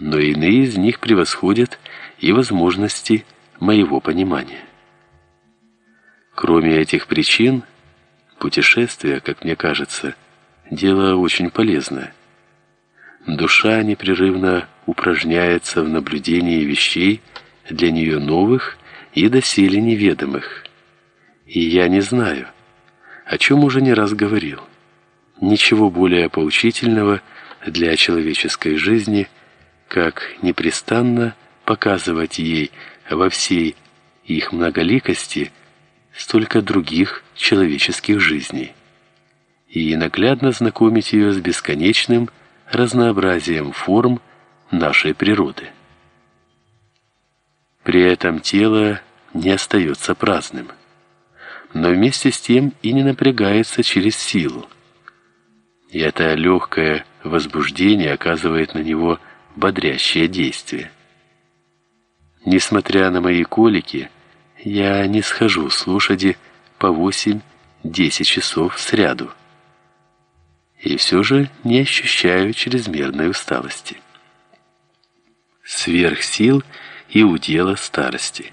но иные из них превосходят и возможности моего понимания. Кроме этих причин, путешествие, как мне кажется, дело очень полезное. Душа непрерывно упражняется в наблюдении вещей для нее новых и доселе неведомых. И я не знаю, о чем уже не раз говорил. Ничего более поучительного для человеческой жизни, как непрестанно показывать ей во всей их многоликости столько других человеческих жизней и наглядно знакомить ее с бесконечным разнообразием форм нашей природы. При этом тело не остается праздным, но вместе с тем и не напрягается через силу. И это легкое возбуждение оказывает на него бодрящее действие. Несмотря на мои колики, я не схожу с лошади по 8-10 часов сряду. И все же не ощущаю чрезмерной усталости. Сверх сил и удела старости.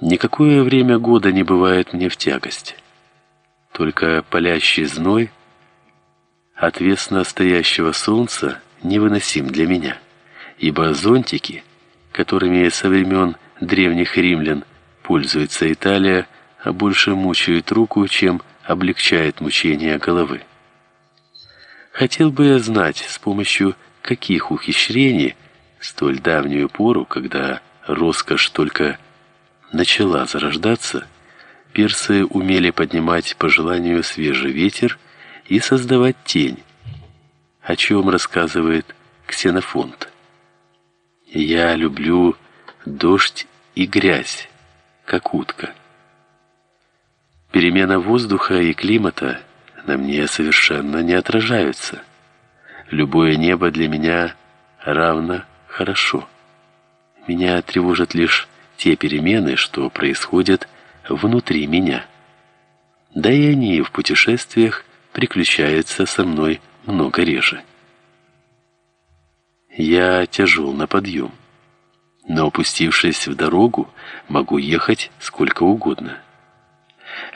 Никакое время года не бывает мне в тягость. Только палящий зной отвесно стоящего солнца невыносим для меня, ибо зонтики, которыми со времен древних римлян пользуется Италия, больше мучают руку, чем облегчает мучения головы. Хотел бы я знать, с помощью каких ухищрений столь давнюю пору, когда роскошь только начала зарождаться, персы умели поднимать по желанию свежий ветер и создавать тень, о чем рассказывает Ксенофонт. Я люблю дождь и грязь, как утка. Перемена воздуха и климата на мне совершенно не отражаются. Любое небо для меня равно хорошо. Меня тревожат лишь те перемены, что происходят внутри меня. Да и они в путешествиях приключаются со мной много реже. Я тяжел на подъем, но опустившись в дорогу, могу ехать сколько угодно.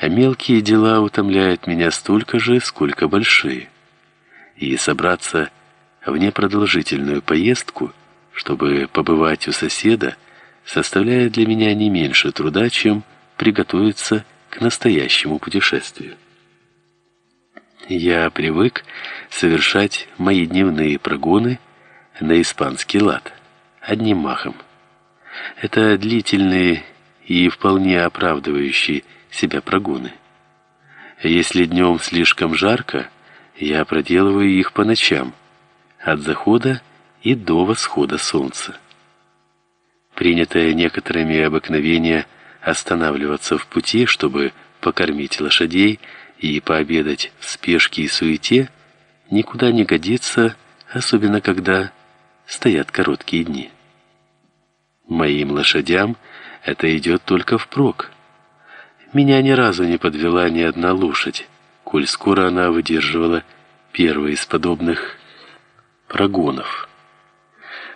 А мелкие дела утомляют меня столько же, сколько большие. И собраться в непродолжительную поездку, чтобы побывать у соседа, составляет для меня не меньше труда, чем приготовиться к настоящему путешествию. Я привык совершать мои дневные прогоны на испанский лад, одним махом. Это длительные и вполне оправдывающие себя прогоны. Если днем слишком жарко, я проделываю их по ночам, от захода и до восхода солнца. Принятое некоторыми обыкновение останавливаться в пути, чтобы покормить лошадей и пообедать в спешке и суете, никуда не годится, особенно когда стоят короткие дни. Моим лошадям это идет только впрок. Меня ни разу не подвела ни одна лошадь, коль скоро она выдерживала первый из подобных прогонов.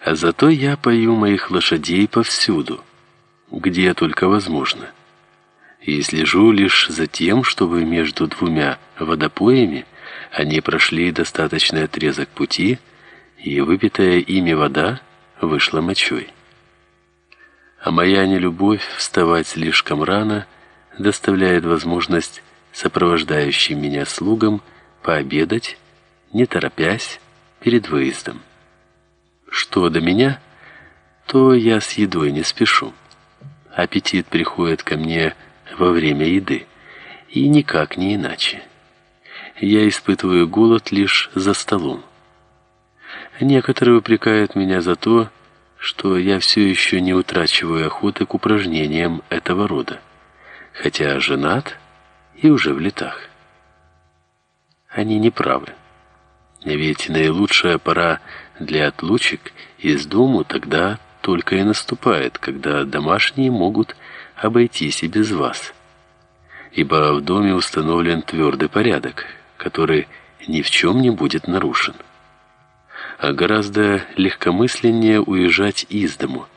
А зато я пою моих лошадей повсюду, где только возможно. И слежу лишь за тем, чтобы между двумя водопоями они прошли достаточный отрезок пути, и выпитая ими вода вышла мочой. А моя нелюбовь вставать слишком рано – доставляет возможность сопровождающим меня слугам пообедать, не торопясь, перед выездом. Что до меня, то я с едой не спешу. Аппетит приходит ко мне во время еды, и никак не иначе. Я испытываю голод лишь за столом. Некоторые упрекают меня за то, что я все еще не утрачиваю охоты к упражнениям этого рода хотя женат и уже в летах. Они не правы. Ведь наилучшая пора для отлучек из дому тогда только и наступает, когда домашние могут обойтись и без вас. Ибо в доме установлен твердый порядок, который ни в чем не будет нарушен. а гораздо легкомысленнее уезжать из дому.